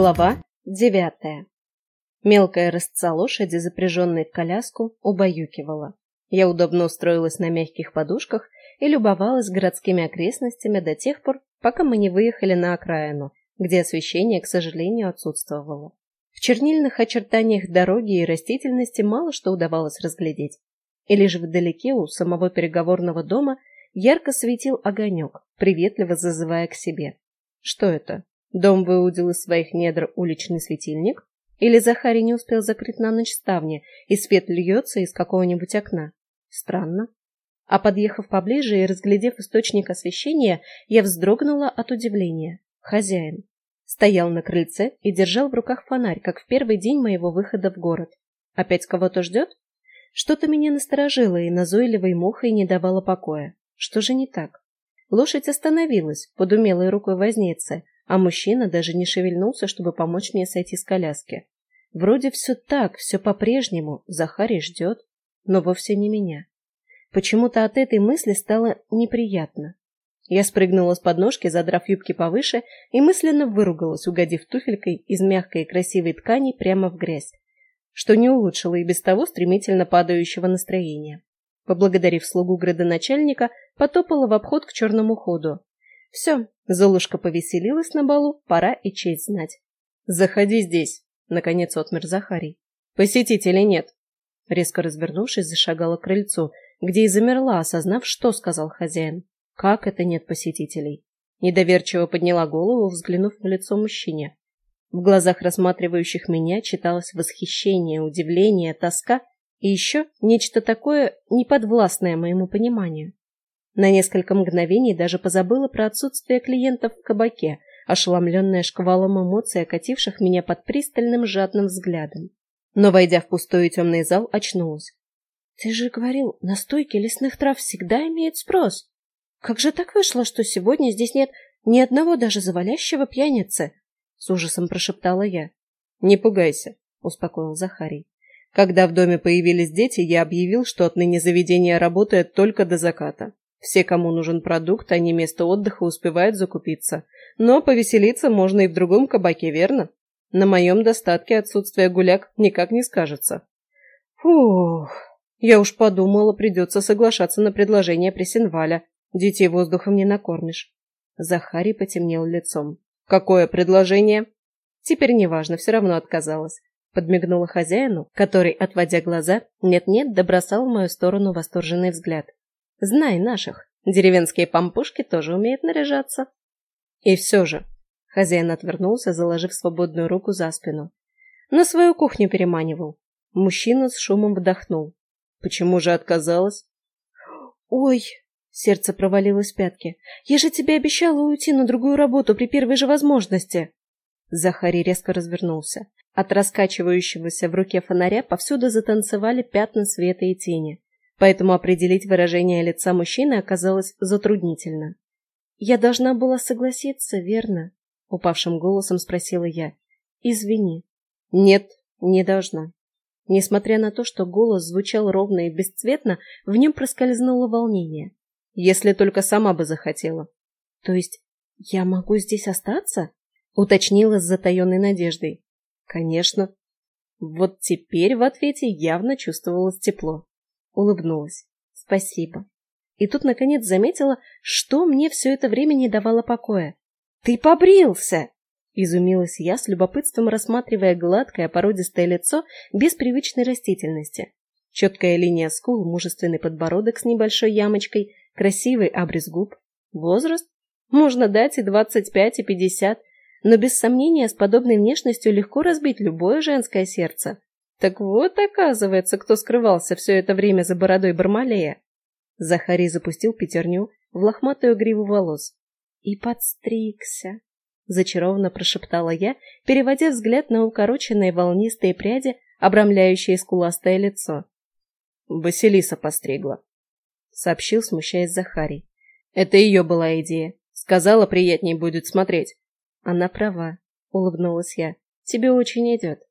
Глава девятая. Мелкая рысца лошади, запряженной в коляску, убаюкивала. Я удобно устроилась на мягких подушках и любовалась городскими окрестностями до тех пор, пока мы не выехали на окраину, где освещение, к сожалению, отсутствовало. В чернильных очертаниях дороги и растительности мало что удавалось разглядеть. И лишь вдалеке у самого переговорного дома ярко светил огонек, приветливо зазывая к себе. Что это? Дом выудил из своих недр уличный светильник? Или Захарий не успел закрыть на ночь ставни, и свет льется из какого-нибудь окна? Странно. А подъехав поближе и разглядев источник освещения, я вздрогнула от удивления. Хозяин. Стоял на крыльце и держал в руках фонарь, как в первый день моего выхода в город. Опять кого-то ждет? Что-то меня насторожило и назойливой мухой не давало покоя. Что же не так? Лошадь остановилась под умелой рукой возницы, а мужчина даже не шевельнулся, чтобы помочь мне сойти с коляски. Вроде все так, все по-прежнему, Захарий ждет, но вовсе не меня. Почему-то от этой мысли стало неприятно. Я спрыгнула с подножки, задрав юбки повыше, и мысленно выругалась, угодив туфелькой из мягкой и красивой ткани прямо в грязь, что не улучшило и без того стремительно падающего настроения. Поблагодарив слугу градоначальника, потопала в обход к черному ходу, все, Золушка повеселилась на балу, пора и честь знать. «Заходи здесь», — наконец отмер Захарий. «Посетителей нет». Резко развернувшись, зашагала к крыльцу, где и замерла, осознав, что сказал хозяин. «Как это нет посетителей?» Недоверчиво подняла голову, взглянув в лицо мужчине. В глазах рассматривающих меня читалось восхищение, удивление, тоска и еще нечто такое неподвластное моему пониманию. На несколько мгновений даже позабыла про отсутствие клиентов в кабаке, ошеломленная шквалом эмоций, окативших меня под пристальным жадным взглядом. Но, войдя в пустой и темный зал, очнулась. — Ты же говорил, на стойке лесных трав всегда имеет спрос. Как же так вышло, что сегодня здесь нет ни одного даже завалящего пьяницы? — с ужасом прошептала я. — Не пугайся, — успокоил Захарий. Когда в доме появились дети, я объявил, что отныне заведение работает только до заката. Все, кому нужен продукт, а не место отдыха, успевают закупиться. Но повеселиться можно и в другом кабаке, верно? На моем достатке отсутствие гуляк никак не скажется. Фух, я уж подумала, придется соглашаться на предложение Пресенваля. Детей воздухом не накормишь. Захарий потемнел лицом. Какое предложение? Теперь неважно, все равно отказалась. Подмигнула хозяину, который, отводя глаза, нет-нет, добросал в мою сторону восторженный взгляд. Знай наших, деревенские помпушки тоже умеют наряжаться. И все же, хозяин отвернулся, заложив свободную руку за спину. На свою кухню переманивал. Мужчина с шумом вдохнул. Почему же отказалась? Ой, сердце провалилось в пятки. Я же тебе обещала уйти на другую работу при первой же возможности. Захарий резко развернулся. От раскачивающегося в руке фонаря повсюду затанцевали пятна света и тени поэтому определить выражение лица мужчины оказалось затруднительно. «Я должна была согласиться, верно?» — упавшим голосом спросила я. «Извини». «Нет, не должна». Несмотря на то, что голос звучал ровно и бесцветно, в нем проскользнуло волнение. «Если только сама бы захотела». «То есть я могу здесь остаться?» — уточнила с затаенной надеждой. «Конечно». Вот теперь в ответе явно чувствовалось тепло улыбнулась. Спасибо. И тут, наконец, заметила, что мне все это время не давало покоя. «Ты побрился!» Изумилась я, с любопытством рассматривая гладкое породистое лицо без привычной растительности. Четкая линия скул, мужественный подбородок с небольшой ямочкой, красивый обрез губ. Возраст? Можно дать и двадцать пять, и пятьдесят, но без сомнения с подобной внешностью легко разбить любое женское сердце. Так вот, оказывается, кто скрывался все это время за бородой Бармалея. Захарий запустил пятерню в лохматую гриву волос. И подстригся. Зачарованно прошептала я, переводя взгляд на укороченные волнистые пряди, обрамляющие скуластое лицо. Василиса постригла, сообщил, смущаясь Захарий. Это ее была идея. Сказала, приятней будет смотреть. Она права, улыбнулась я. Тебе очень идет.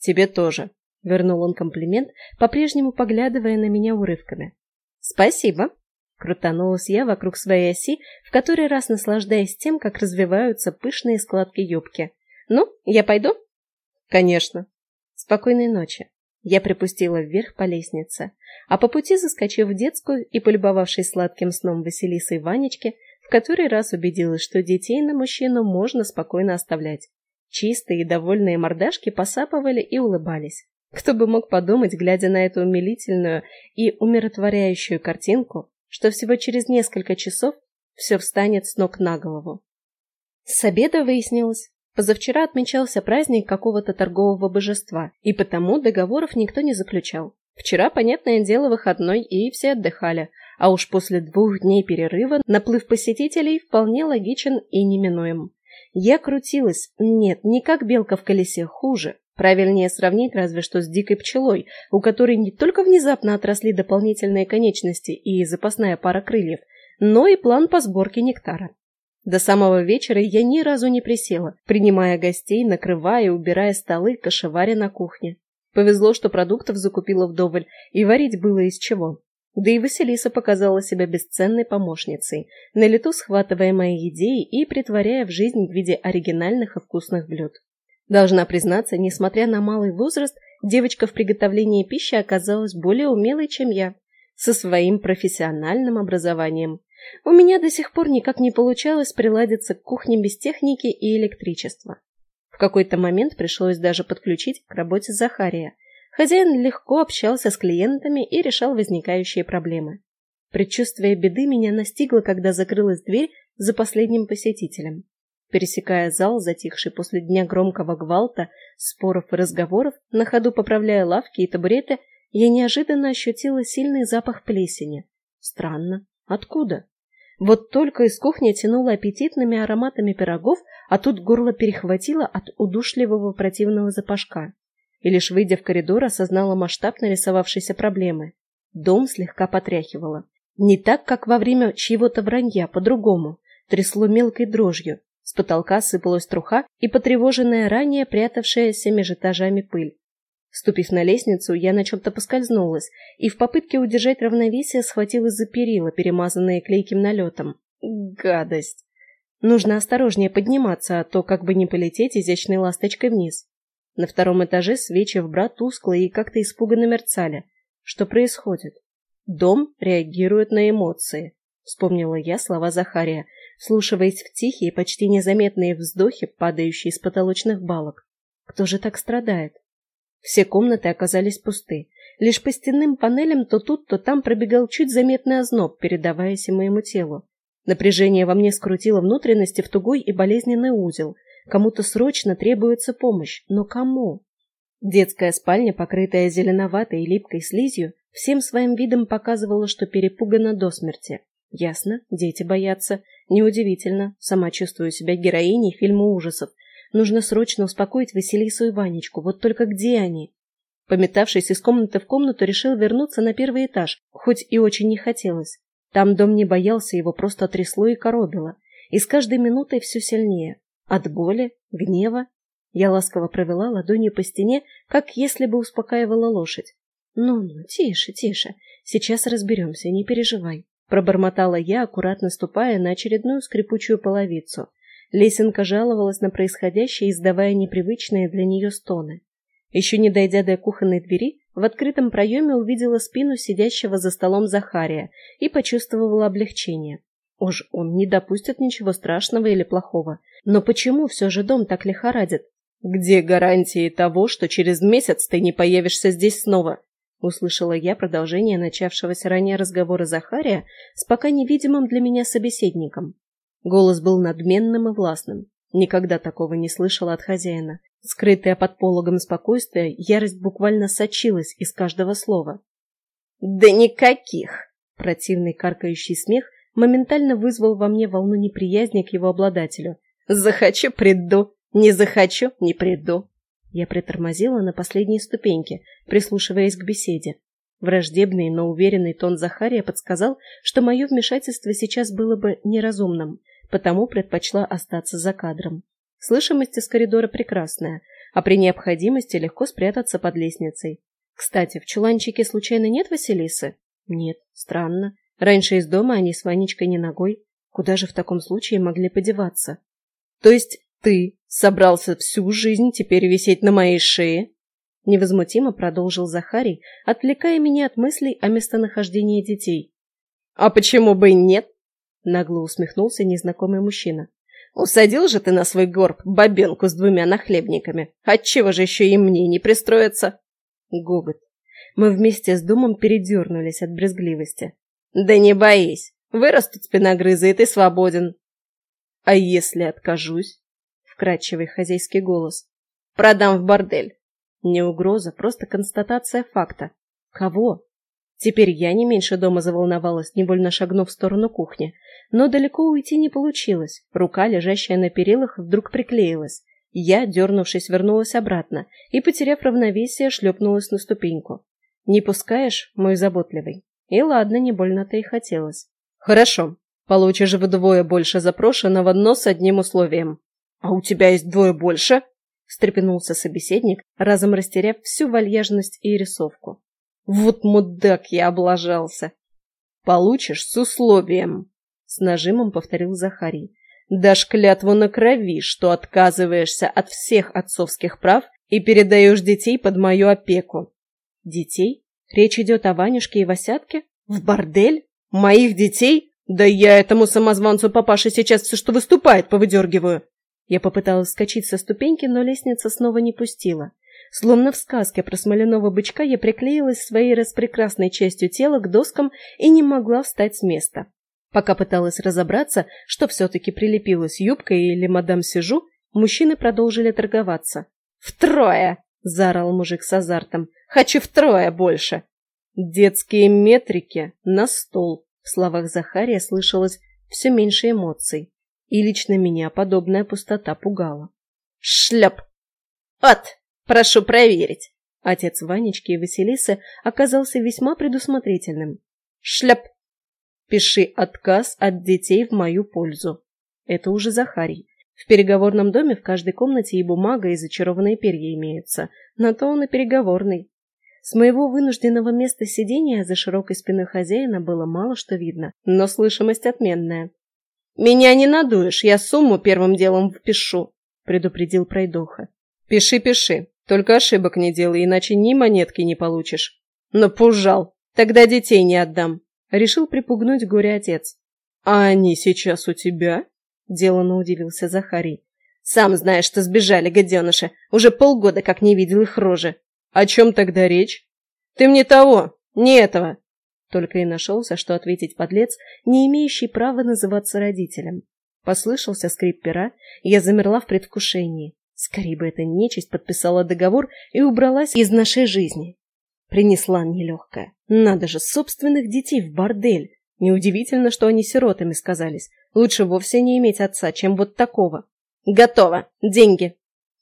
«Тебе тоже», — вернул он комплимент, по-прежнему поглядывая на меня урывками. «Спасибо», — крутанулась я вокруг своей оси, в который раз наслаждаясь тем, как развиваются пышные складки юбки. Ну, я пойду? Конечно. Спокойной ночи. Я припустила вверх по лестнице, а по пути, заскочив в детскую и полюбовавшись сладким сном Василисы и Ванечки, в который раз убедилась, что детей на мужчину можно спокойно оставлять. Чистые и довольные мордашки посапывали и улыбались. Кто бы мог подумать, глядя на эту умилительную и умиротворяющую картинку, что всего через несколько часов все встанет с ног на голову. С обеда выяснилось, позавчера отмечался праздник какого-то торгового божества, и потому договоров никто не заключал. Вчера, понятное дело, выходной, и все отдыхали, а уж после двух дней перерыва наплыв посетителей вполне логичен и неминуем. Я крутилась, нет, не как белка в колесе, хуже. Правильнее сравнить разве что с дикой пчелой, у которой не только внезапно отросли дополнительные конечности и запасная пара крыльев, но и план по сборке нектара. До самого вечера я ни разу не присела, принимая гостей, накрывая и убирая столы, кошеваря на кухне. Повезло, что продуктов закупила вдоволь, и варить было из чего. Да и Василиса показала себя бесценной помощницей, на лету схватывая мои идеи и притворяя в жизнь в виде оригинальных и вкусных блюд. Должна признаться, несмотря на малый возраст, девочка в приготовлении пищи оказалась более умелой, чем я, со своим профессиональным образованием. У меня до сих пор никак не получалось приладиться к кухне без техники и электричества. В какой-то момент пришлось даже подключить к работе Захария. Хозяин легко общался с клиентами и решал возникающие проблемы. Предчувствие беды меня настигло, когда закрылась дверь за последним посетителем. Пересекая зал, затихший после дня громкого гвалта, споров и разговоров, на ходу поправляя лавки и табуреты, я неожиданно ощутила сильный запах плесени. Странно. Откуда? Вот только из кухни тянуло аппетитными ароматами пирогов, а тут горло перехватило от удушливого противного запашка. И лишь выйдя в коридор, осознала масштаб нарисовавшейся проблемы. Дом слегка потряхивало. Не так, как во время чьего-то вранья, по-другому. Трясло мелкой дрожью. С потолка сыпалась труха и потревоженная ранее прятавшаяся меж этажами пыль. Ступив на лестницу, я на чем-то поскользнулась и в попытке удержать равновесие схватилась за перила, перемазанные клейким налетом. Гадость! Нужно осторожнее подниматься, а то как бы не полететь изящной ласточкой вниз. На втором этаже свечи в бра тусклые и как-то испуганно мерцали. Что происходит? Дом реагирует на эмоции. Вспомнила я слова Захария, слушаясь в тихие, почти незаметные вздохи, падающие с потолочных балок. Кто же так страдает? Все комнаты оказались пусты. Лишь по стенным панелям то тут, то там пробегал чуть заметный озноб, передаваясь моему телу. Напряжение во мне скрутило внутренности в тугой и болезненный узел. Кому-то срочно требуется помощь, но кому? Детская спальня, покрытая зеленоватой и липкой слизью, всем своим видом показывала, что перепугана до смерти. Ясно, дети боятся. Неудивительно, сама чувствую себя героиней фильма ужасов, Нужно срочно успокоить Василису и Ванечку. Вот только где они? Пометавшись из комнаты в комнату, решил вернуться на первый этаж, хоть и очень не хотелось. Там дом не боялся, его просто трясло и коробило. И с каждой минутой все сильнее. От боли, гнева. Я ласково провела ладонью по стене, как если бы успокаивала лошадь. «Ну-ну, тише, тише. Сейчас разберемся, не переживай», — пробормотала я, аккуратно ступая на очередную скрипучую половицу. Лесенка жаловалась на происходящее, издавая непривычные для нее стоны. Еще не дойдя до кухонной двери, в открытом проеме увидела спину сидящего за столом Захария и почувствовала облегчение. Уж он не допустит ничего страшного или плохого. Но почему все же дом так лихорадит? «Где гарантии того, что через месяц ты не появишься здесь снова?» Услышала я продолжение начавшегося ранее разговора Захария с пока невидимым для меня собеседником. Голос был надменным и властным. Никогда такого не слышала от хозяина. Скрытая под пологом спокойствия, ярость буквально сочилась из каждого слова. «Да никаких!» Противный каркающий смех моментально вызвал во мне волну неприязни к его обладателю. «Захочу — приду, не захочу — не приду». Я притормозила на последней ступеньке, прислушиваясь к беседе. Враждебный, но уверенный тон Захария подсказал, что мое вмешательство сейчас было бы неразумным, потому предпочла остаться за кадром. Слышимость из коридора прекрасная, а при необходимости легко спрятаться под лестницей. Кстати, в чуланчике случайно нет Василисы? Нет, странно. Раньше из дома они с Ванечкой не ногой. Куда же в таком случае могли подеваться? То есть ты собрался всю жизнь теперь висеть на моей шее?» Невозмутимо продолжил Захарий, отвлекая меня от мыслей о местонахождении детей. «А почему бы и нет?» Нагло усмехнулся незнакомый мужчина. «Усадил же ты на свой горб бабенку с двумя нахлебниками. Отчего же еще и мне не пристроиться?» Гогот. Мы вместе с домом передернулись от брезгливости. «Да не боись, вырастут спиногрызы, и ты свободен». «А если откажусь?» Вкрадчивый хозяйский голос. «Продам в бордель». Не угроза, просто констатация факта. Кого? Теперь я не меньше дома заволновалась, невольно шагнув в сторону кухни. Но далеко уйти не получилось. Рука, лежащая на перилах, вдруг приклеилась. Я, дернувшись, вернулась обратно и, потеряв равновесие, шлепнулась на ступеньку. «Не пускаешь, мой заботливый?» И ладно, не больно-то и хотелось. «Хорошо. Получишь вдвое больше запрошенного, но с одним условием». «А у тебя есть двое больше?» встрепенулся собеседник, разом растеряв всю вальяжность и рисовку. «Вот мудак я облажался!» «Получишь с условием!» С нажимом повторил Захарий. «Дашь клятву на крови, что отказываешься от всех отцовских прав и передаешь детей под мою опеку». «Детей? Речь идет о Ванюшке и Васятке? В бордель? Моих детей? Да я этому самозванцу папаше сейчас все, что выступает, повыдергиваю!» Я попыталась вскочить со ступеньки, но лестница снова не пустила. Словно в сказке про смоляного бычка я приклеилась своей распрекрасной частью тела к доскам и не могла встать с места. Пока пыталась разобраться, что все-таки прилепилась юбкой или мадам сижу, мужчины продолжили торговаться. «Втрое!» — заорал мужик с азартом. «Хочу втрое больше!» «Детские метрики на стол!» В словах Захария слышалось все меньше эмоций. И лично меня подобная пустота пугала. «Шляп! От! Прошу проверить!» Отец Ванечки и Василисы оказался весьма предусмотрительным. «Шляп! Пиши отказ от детей в мою пользу». Это уже Захарий. В переговорном доме в каждой комнате и бумага, и зачарованные перья имеются. На то он и переговорный. С моего вынужденного места сидения за широкой спиной хозяина было мало что видно, но слышимость отменная. «Меня не надуешь, я сумму первым делом впишу», — предупредил пройдоха. «Пиши, пиши, только ошибок не делай, иначе ни монетки не получишь». «Напужал, тогда детей не отдам», — решил припугнуть горе-отец. «А они сейчас у тебя?» — деланно удивился Захарий. «Сам знаешь, что сбежали гаденыши, уже полгода как не видел их рожи». «О чем тогда речь?» «Ты мне того, не этого, только и нашелся, что ответить подлец, не имеющий права называться родителем. Послышался скрип пера, я замерла в предвкушении. Скорее бы эта нечисть подписала договор и убралась из нашей жизни. Принесла нелегкая. Надо же, собственных детей в бордель. Неудивительно, что они сиротами сказались. Лучше вовсе не иметь отца, чем вот такого. Готово. Деньги.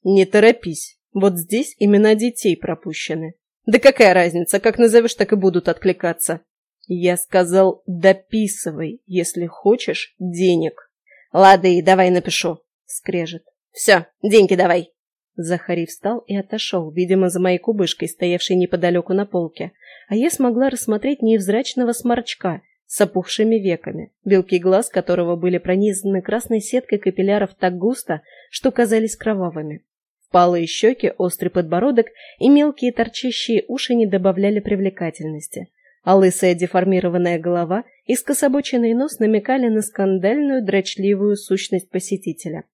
Не торопись. Вот здесь имена детей пропущены. Да какая разница, как назовешь, так и будут откликаться. Я сказал, дописывай, если хочешь, денег. Лады, давай напишу. Скрежет. Все, деньги давай. Захарий встал и отошел, видимо, за моей кубышкой, стоявшей неподалеку на полке, а я смогла рассмотреть невзрачного сморчка с опухшими веками, белки глаз которого были пронизаны красной сеткой капилляров так густо, что казались кровавыми. Впалые щеки, острый подбородок и мелкие торчащие уши не добавляли привлекательности а лысая деформированная голова и скособоченный нос намекали на скандальную дрочливую сущность посетителя.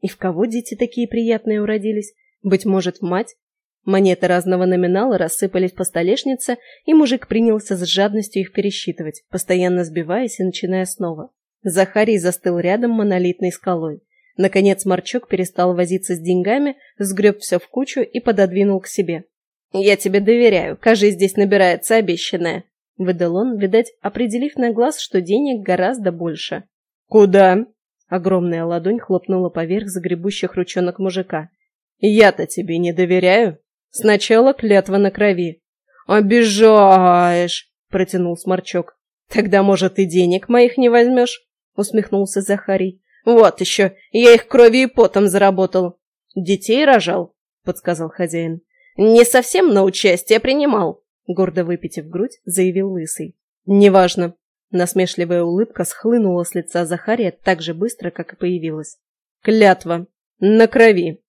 И в кого дети такие приятные уродились? Быть может, в мать? Монеты разного номинала рассыпались по столешнице, и мужик принялся с жадностью их пересчитывать, постоянно сбиваясь и начиная снова. Захарий застыл рядом монолитной скалой. Наконец Марчок перестал возиться с деньгами, сгреб все в кучу и пододвинул к себе. «Я тебе доверяю, кажись, здесь набирается обещанное», — выдал он, видать, определив на глаз, что денег гораздо больше. «Куда?» — огромная ладонь хлопнула поверх загребущих ручонок мужика. «Я-то тебе не доверяю. Сначала клятва на крови». «Обижаешь!» — протянул Сморчок. «Тогда, может, и денег моих не возьмешь?» — усмехнулся Захарий. «Вот еще, я их кровью и потом заработал». «Детей рожал?» — подсказал хозяин. «Не совсем на участие принимал», — гордо выпитив грудь, заявил Лысый. «Неважно». Насмешливая улыбка схлынула с лица Захария так же быстро, как и появилась. «Клятва!» На крови.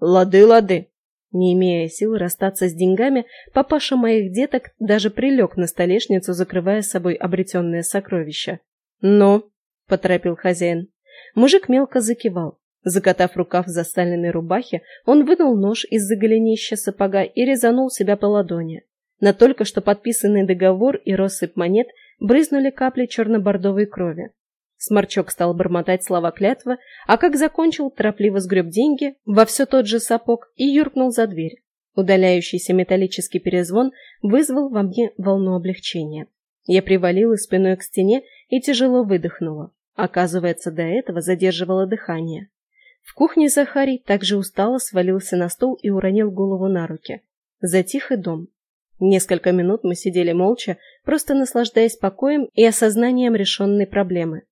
Лады, лады. Не имея сил расстаться с деньгами, папаша моих деток даже прилег на столешницу, закрывая собой обретенное сокровище. «Ну?» — поторопил хозяин. Мужик мелко закивал. Закатав рукав в засаленной рубахе, он вынул нож из-за голенища сапога и резанул себя по ладони. На только что подписанный договор и россыпь монет брызнули капли черно-бордовой крови. Сморчок стал бормотать слова клятвы, а как закончил, торопливо сгреб деньги во все тот же сапог и юркнул за дверь. Удаляющийся металлический перезвон вызвал во мне волну облегчения. Я привалила спиной к стене и тяжело выдохнула. Оказывается, до этого задерживала дыхание. В кухне Захарий также устало свалился на стул и уронил голову на руки. Затих и дом. Несколько минут мы сидели молча, просто наслаждаясь покоем и осознанием решенной проблемы.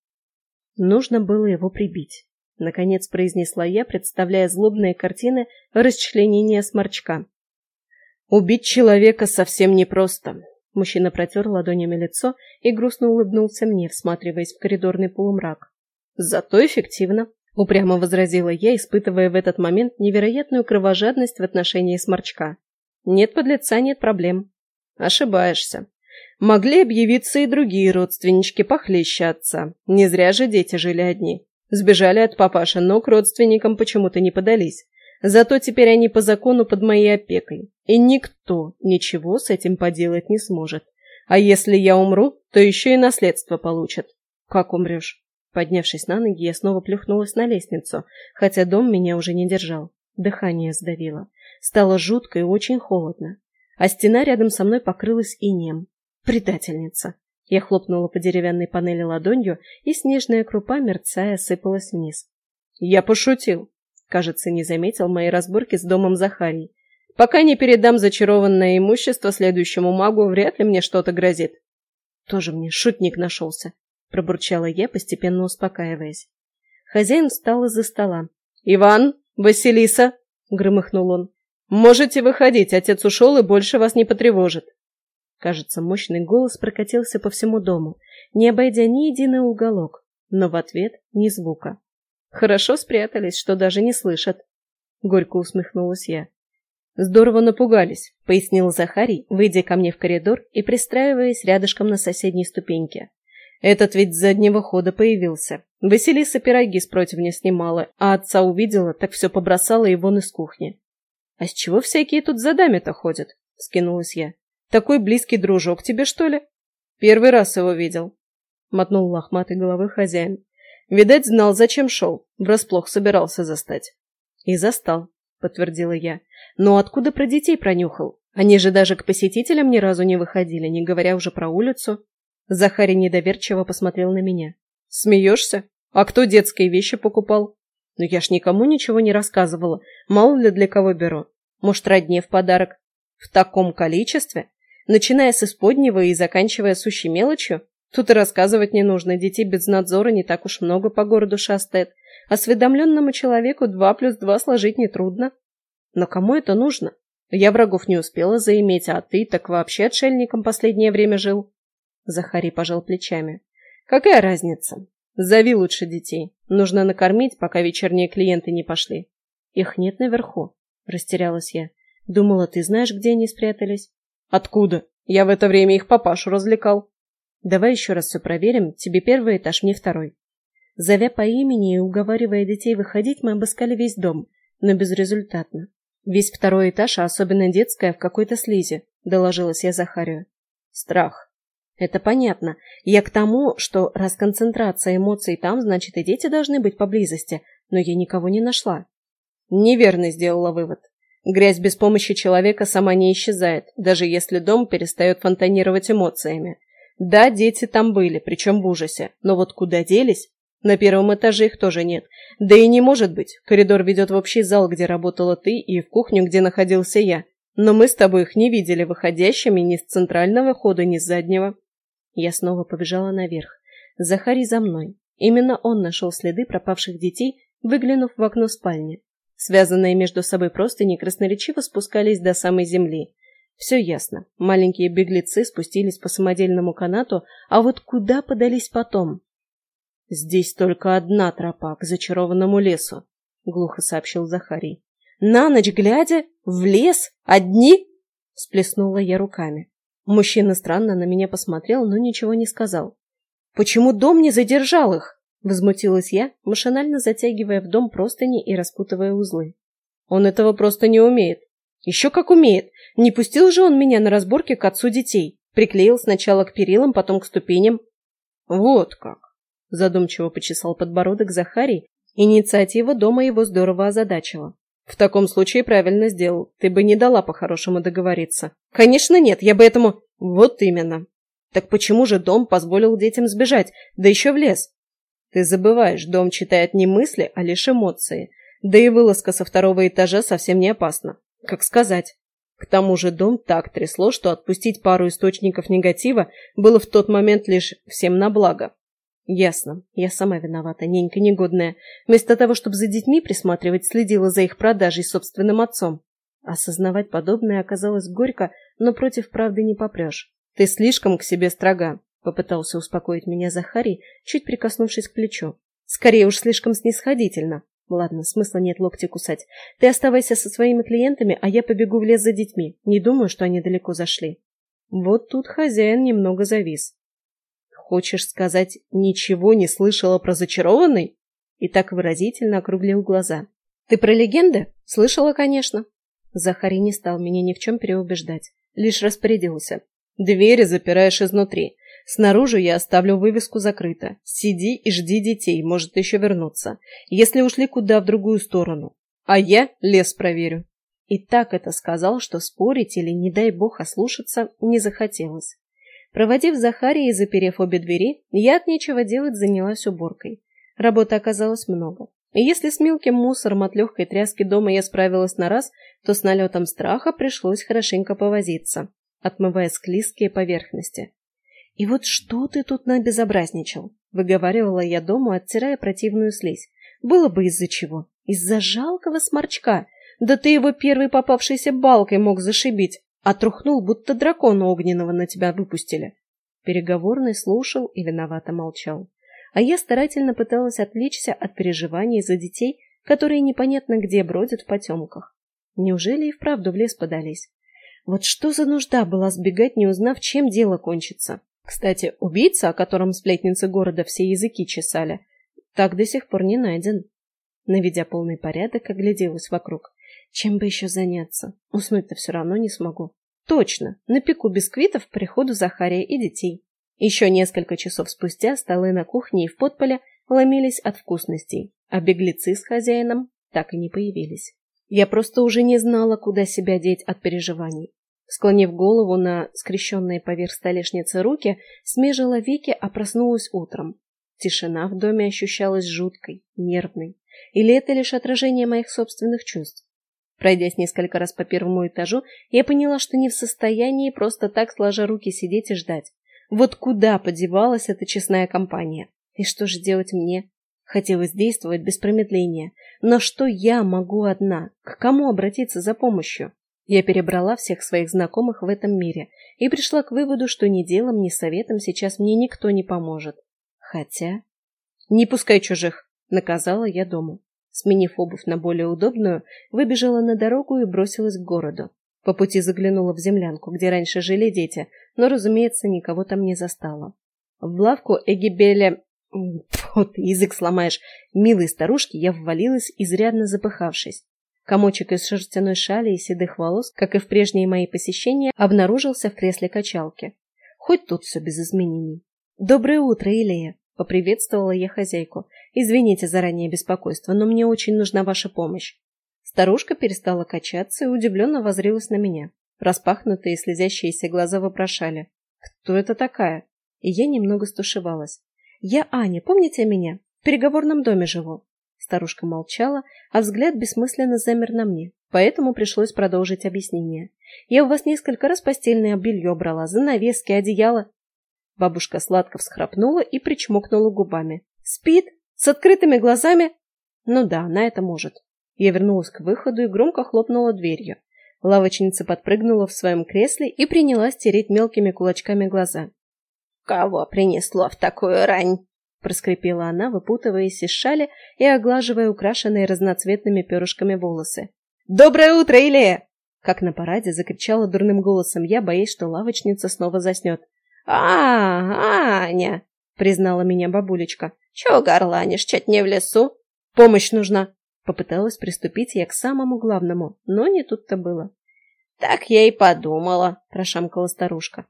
Нужно было его прибить. Наконец произнесла я, представляя злобные картины расчленения сморчка. Убить человека совсем непросто. Мужчина протер ладонями лицо и грустно улыбнулся мне, всматриваясь в коридорный полумрак. Зато эффективно, упрямо возразила я, испытывая в этот момент невероятную кровожадность в отношении сморчка. Нет подлеца, нет проблем. Ошибаешься. Могли объявиться и другие родственнички похлеще отца. Не зря же дети жили одни. Сбежали от папаши, но к родственникам почему-то не подались. Зато теперь они по закону под моей опекой. И никто ничего с этим поделать не сможет. А если я умру, то еще и наследство получат. Как умрешь? Поднявшись на ноги, я снова плюхнулась на лестницу, хотя дом меня уже не держал. Дыхание сдавило. Стало жутко и очень холодно. А стена рядом со мной покрылась инеем. Предательница. Я хлопнула по деревянной панели ладонью, и снежная крупа, мерцая, сыпалась вниз. Я пошутил. Кажется, не заметил моей разборки с домом Захарий. Пока не передам зачарованное имущество следующему магу, вряд ли мне что-то грозит. Тоже мне шутник нашелся, пробурчала я, постепенно успокаиваясь. Хозяин встал из-за стола. «Иван! Василиса!» — громыхнул он. «Можете выходить, отец ушел и больше вас не потревожит». Кажется, мощный голос прокатился по всему дому, не обойдя ни единый уголок, но в ответ ни звука. Хорошо спрятались, что даже не слышат. Горько усмехнулась я. Здорово напугались, пояснил Захарий, выйдя ко мне в коридор и пристраиваясь рядышком на соседней ступеньке. Этот ведь с заднего хода появился. Василиса пироги с противня снимала, а отца увидела, так все побросала и вон из кухни. — А с чего всякие тут за даме-то ходят? — скинулась я. Такой близкий дружок тебе, что ли? Первый раз его видел. Мотнул лохматой головой хозяин. Видать, знал, зачем шел. Врасплох собирался застать. И застал, подтвердила я. Но откуда про детей пронюхал? Они же даже к посетителям ни разу не выходили, не говоря уже про улицу. Захарий недоверчиво посмотрел на меня. Смеешься? А кто детские вещи покупал? Ну я ж никому ничего не рассказывала. Мало ли для кого беру. Может, родне в подарок. В таком количестве? начиная с исподнего и заканчивая сущей мелочью. Тут и рассказывать не нужно, детей без надзора не так уж много по городу шастает. Осведомленному человеку два плюс два сложить нетрудно. Но кому это нужно? Я врагов не успела заиметь, а ты так вообще отшельником последнее время жил. Захарий пожал плечами. Какая разница? Зови лучше детей. Нужно накормить, пока вечерние клиенты не пошли. Их нет наверху, растерялась я. Думала, ты знаешь, где они спрятались. Откуда? Я в это время их папашу развлекал. Давай еще раз все проверим. Тебе первый этаж, мне второй. Зовя по имени и уговаривая детей выходить, мы обыскали весь дом, но безрезультатно. Весь второй этаж, а особенно детская, в какой-то слизи, доложилась я Захарию. Страх. Это понятно. Я к тому, что раз концентрация эмоций там, значит и дети должны быть поблизости, но я никого не нашла. Неверно сделала вывод. Грязь без помощи человека сама не исчезает, даже если дом перестает фонтанировать эмоциями. Да, дети там были, причем в ужасе, но вот куда делись? На первом этаже их тоже нет. Да и не может быть. Коридор ведет в общий зал, где работала ты, и в кухню, где находился я. Но мы с тобой их не видели выходящими ни с центрального хода, ни с заднего. Я снова побежала наверх. Захарий за мной. Именно он нашел следы пропавших детей, выглянув в окно спальни. Связанные между собой простыни красноречиво спускались до самой земли. Все ясно. Маленькие беглецы спустились по самодельному канату, а вот куда подались потом? Здесь только одна тропа к зачарованному лесу, — глухо сообщил Захарий. «На ночь глядя? В лес? Одни?» — сплеснула я руками. Мужчина странно на меня посмотрел, но ничего не сказал. «Почему дом не задержал их?» — возмутилась я, машинально затягивая в дом простыни и распутывая узлы. «Он этого просто не умеет». «Еще как умеет! Не пустил же он меня на разборки к отцу детей. Приклеил сначала к перилам, потом к ступеням». «Вот как!» — задумчиво почесал подбородок Захарий. Инициатива дома его здорово озадачила. В таком случае правильно сделал. Ты бы не дала по-хорошему договориться. Конечно нет, я бы этому... Вот именно. Так почему же дом позволил детям сбежать, да еще в лес? Ты забываешь, дом читает не мысли, а лишь эмоции. Да и вылазка со второго этажа совсем не опасна. Как сказать? К тому же дом так трясло, что отпустить пару источников негатива было в тот момент лишь всем на благо. Ясно. Я сама виновата, ненька негодная. Вместо того, чтобы за детьми присматривать, следила за их продажей собственным отцом. Осознавать подобное оказалось горько, но против правды не попрешь. Ты слишком к себе строга, попытался успокоить меня Захарий, чуть прикоснувшись к плечу. Скорее уж слишком снисходительно. Ладно, смысла нет локти кусать. Ты оставайся со своими клиентами, а я побегу в лес за детьми. Не думаю, что они далеко зашли. Вот тут хозяин немного завис. Хочешь сказать, ничего не слышала про зачарованный? И так выразительно округлил глаза. Ты про легенды? Слышала, конечно. Захарий не стал меня ни в чем переубеждать. Лишь распорядился. Двери запираешь изнутри. Снаружи я оставлю вывеску закрыто. Сиди и жди детей, может еще вернуться. Если ушли куда в другую сторону. А я лес проверю. И так это сказал, что спорить или, не дай бог, ослушаться не захотелось. Проводив Захария и заперев обе двери, я от нечего делать занялась уборкой. Работы оказалось много. И если с мелким мусором от легкой тряски дома я справилась на раз, то с налетом страха пришлось хорошенько повозиться, отмывая склизкие поверхности. «И вот что ты тут набезобразничал?» — выговаривала я дому, оттирая противную слизь. «Было бы из-за чего? Из-за жалкого сморчка! Да ты его первой попавшейся балкой мог зашибить, Отрухнул, будто дракона огненного на тебя выпустили. Переговорный слушал и виновато молчал. А я старательно пыталась отвлечься от переживаний за детей, которые непонятно где бродят в потемках. Неужели и вправду в лес подались? Вот что за нужда была сбегать, не узнав, чем дело кончится? Кстати, убийца, о котором сплетницы города все языки чесали, так до сих пор не найден. Наведя полный порядок, огляделась вокруг. Чем бы еще заняться? Уснуть-то все равно не смогу. Точно, напеку бисквитов приходу Захария и детей. Еще несколько часов спустя столы на кухне и в подполе ломились от вкусностей, а беглецы с хозяином так и не появились. Я просто уже не знала, куда себя деть от переживаний. Склонив голову на скрещенные поверх столешницы руки, смежила веки, а проснулась утром. Тишина в доме ощущалась жуткой, нервной. Или это лишь отражение моих собственных чувств? Пройдясь несколько раз по первому этажу, я поняла, что не в состоянии просто так сложа руки сидеть и ждать. Вот куда подевалась эта честная компания? И что же делать мне? Хотелось действовать без промедления. Но что я могу одна? К кому обратиться за помощью? Я перебрала всех своих знакомых в этом мире и пришла к выводу, что ни делом, ни советом сейчас мне никто не поможет. Хотя... «Не пускай чужих!» — наказала я дому. Сменив обувь на более удобную, выбежала на дорогу и бросилась к городу. По пути заглянула в землянку, где раньше жили дети, но, разумеется, никого там не застала. В лавку Эгибеля... Вот, язык сломаешь. Милой старушки я ввалилась, изрядно запыхавшись. Комочек из шерстяной шали и седых волос, как и в прежние мои посещения, обнаружился в кресле качалки. Хоть тут все без изменений. «Доброе утро, Илия!» — поприветствовала я хозяйку. «Извините за раннее беспокойство, но мне очень нужна ваша помощь». Старушка перестала качаться и удивленно возрилась на меня. Распахнутые слезящиеся глаза вопрошали. «Кто это такая?» И я немного стушевалась. «Я Аня, помните меня? В переговорном доме живу». Старушка молчала, а взгляд бессмысленно замер на мне, поэтому пришлось продолжить объяснение. «Я у вас несколько раз постельное белье брала, занавески, одеяло. Бабушка сладко всхрапнула и причмокнула губами. «Спит? С открытыми глазами?» «Ну да, она это может». Я вернулась к выходу и громко хлопнула дверью. Лавочница подпрыгнула в своем кресле и принялась тереть мелкими кулачками глаза. «Кого принесло в такую рань?» Проскрипела она, выпутываясь из шали и оглаживая украшенные разноцветными перышками волосы. «Доброе утро, Илея!» Как на параде закричала дурным голосом я, боясь, что лавочница снова заснет. «А, Аня!» — признала меня бабулечка. «Чего горланишь, чуть не в лесу?» «Помощь нужна!» Попыталась приступить я к самому главному, но не тут-то было. «Так я и подумала», — прошамкала старушка.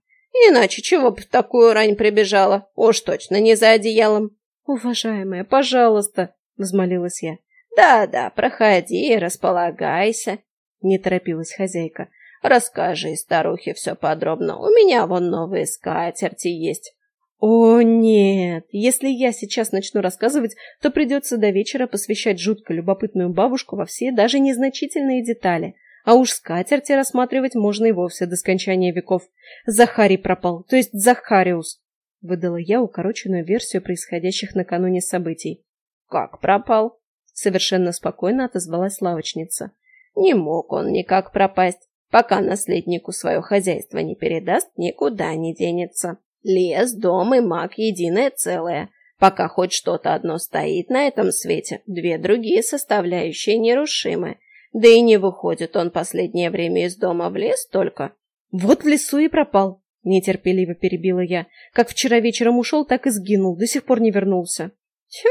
«Иначе чего бы в такую рань прибежала? Уж точно не за одеялом». «Уважаемая, пожалуйста», — взмолилась я. «Да-да, проходи, располагайся», — не торопилась хозяйка. «Расскажи старухе все подробно. У меня вон новые скатерти есть». «О, нет! Если я сейчас начну рассказывать, то придется до вечера посвящать жутко любопытную бабушку во все даже незначительные детали. А уж скатерти рассматривать можно и вовсе до скончания веков. Захарий пропал, то есть Захариус!» Выдала я укороченную версию происходящих накануне событий. «Как пропал?» Совершенно спокойно отозвалась лавочница. Не мог он никак пропасть. Пока наследнику свое хозяйство не передаст, никуда не денется. Лес, дом и маг — единое целое. Пока хоть что-то одно стоит на этом свете, две другие составляющие нерушимы. Да и не выходит он последнее время из дома в лес только. Вот в лесу и пропал, нетерпеливо перебила я. Как вчера вечером ушел, так и сгинул, до сих пор не вернулся. Тю!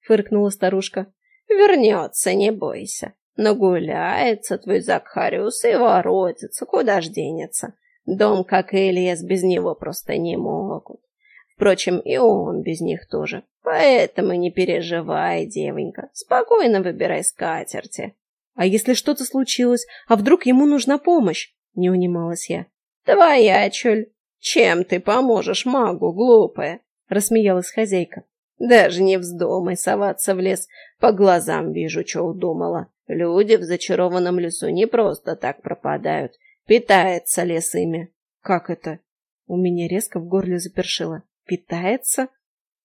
фыркнула старушка. Вернется, не бойся. Нагуляется твой Закхариус и воротится, куда ж денется. Дом, как и лес, без него просто не могут. Впрочем, и он без них тоже. Поэтому не переживай, девонька. Спокойно выбирай скатерти. А если что-то случилось, а вдруг ему нужна помощь? Не унималась я. Твоя чуль. Чем ты поможешь магу, глупая? Рассмеялась хозяйка. Даже не вздумай соваться в лес. По глазам вижу, что удумала. Люди в зачарованном лесу не просто так пропадают. Питается лес ими. Как это? У меня резко в горле запершило. Питается?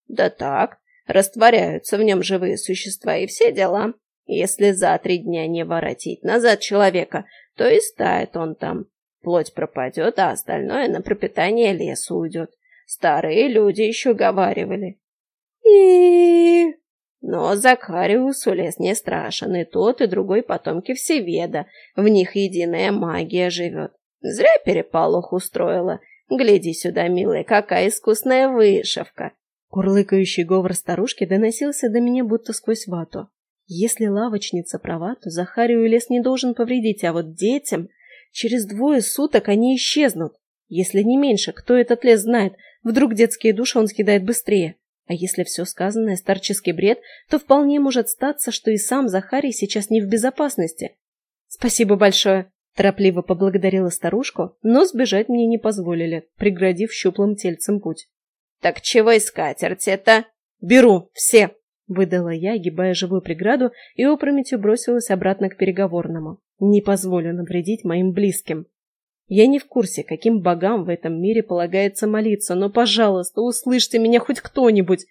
Да так. Растворяются в нем живые существа и все дела. Если за три дня не воротить назад человека, то и стает он там. Плоть пропадет, а остальное на пропитание лесу уйдет. Старые люди еще говаривали. И... Но Закариусу лес не страшен, и тот, и другой потомки Всеведа. В них единая магия живет. Зря переполох устроила. Гляди сюда, милая, какая искусная вышивка. Курлыкающий говор старушки доносился до меня будто сквозь вату. Если лавочница права, то Захарию лес не должен повредить, а вот детям... Через двое суток они исчезнут. Если не меньше, кто этот лес знает, вдруг детские души он скидает быстрее. А если все сказанное старческий бред, то вполне может статься, что и сам Захарий сейчас не в безопасности. «Спасибо большое!» – торопливо поблагодарила старушку, но сбежать мне не позволили, преградив щуплым тельцем путь. «Так чего искать, это?» «Беру! Все!» – выдала я, огибая живую преграду, и опрометью бросилась обратно к переговорному. «Не позволю навредить моим близким!» Я не в курсе, каким богам в этом мире полагается молиться, но, пожалуйста, услышьте меня хоть кто-нибудь.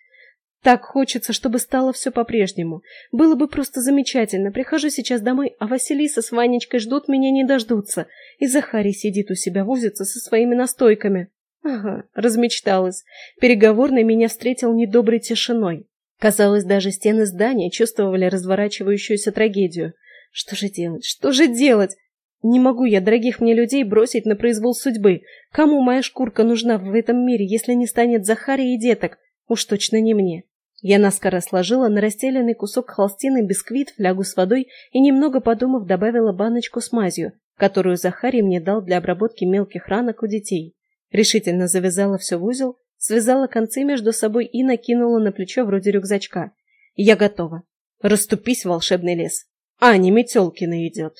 Так хочется, чтобы стало все по-прежнему. Было бы просто замечательно. Прихожу сейчас домой, а Василиса с Ванечкой ждут меня не дождутся. И Захарий сидит у себя возится со своими настойками. Ага, размечталась. Переговорный меня встретил недоброй тишиной. Казалось, даже стены здания чувствовали разворачивающуюся трагедию. Что же делать? Что же делать? Не могу я дорогих мне людей бросить на произвол судьбы. Кому моя шкурка нужна в этом мире, если не станет Захария и деток? Уж точно не мне. Я наскоро сложила на расстеленный кусок холстины бисквит, флягу с водой и, немного подумав, добавила баночку с мазью, которую Захарий мне дал для обработки мелких ранок у детей. Решительно завязала все в узел, связала концы между собой и накинула на плечо вроде рюкзачка. Я готова. Раступись, волшебный лес. Аня Метелкина идет.